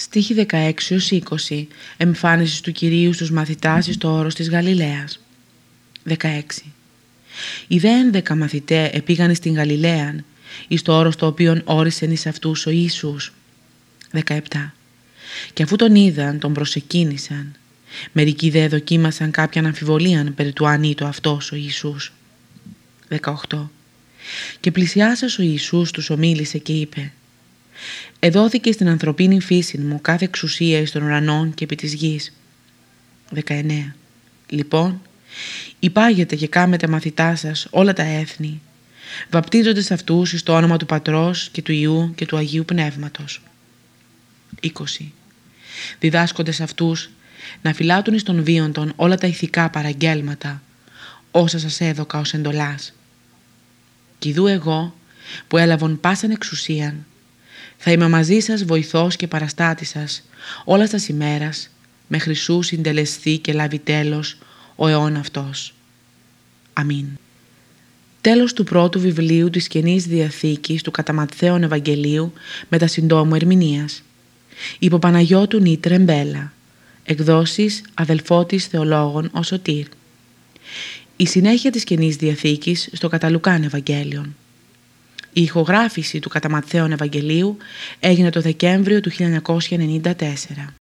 Στίχη 16-20 Εμφάνισης του Κυρίου στους μαθητάς στο όρος της Γαλιλαίας. 16 Οι δε ένδεκα μαθητέ επήγαν στην Γαλιλαίαν εις το όρος το οποίον όρισεν εις αυτούς ο Ιησούς. 17 Και αφού τον είδαν τον προσεκίνησαν. Μερικοί δε δοκίμασαν κάποια αμφιβολία περί του αν ήτο αυτός ο Ιησούς. 18 Και πλησιάσας ο Ιησούς τους ομίλησε και είπε Εδόθηκε στην ανθρωπίνη φύση μου κάθε εξουσία εις των ουρανών και επί της γης. 19. Λοιπόν, υπάγετε και κάμετε μαθητά σας όλα τα έθνη, βαπτίζονται αυτούς εις το όνομα του Πατρός και του Ιού και του Αγίου Πνεύματος. 20. Διδάσκονται αυτούς να φυλάτουν εις των βίων των όλα τα ηθικά παραγγέλματα, όσα σας έδωκα ως εντολάς. Κι εγώ, που έλαβον πάσαν εξουσίαν, θα είμαι μαζί σας βοηθός και παραστάτης σας όλα τα ημέρας, με χρυσού συντελεστεί και λάβει τέλος ο αιών αυτός. Αμήν. Τέλος του πρώτου βιβλίου της Καινής Διαθήκης του Καταματθέων Ευαγγελίου με τα συντόμου ερμηνείας. Υπό Παναγιώτου Νίτρε Μπέλα. Εκδόσεις αδελφότης θεολόγων ο Σωτήρ. Η συνέχεια της Καινής Διαθήκης στο Καταλουκάν Ευαγγέλιον. Η ηχογράφηση του Καταματθέων Ευαγγελίου έγινε το Δεκέμβριο του 1994.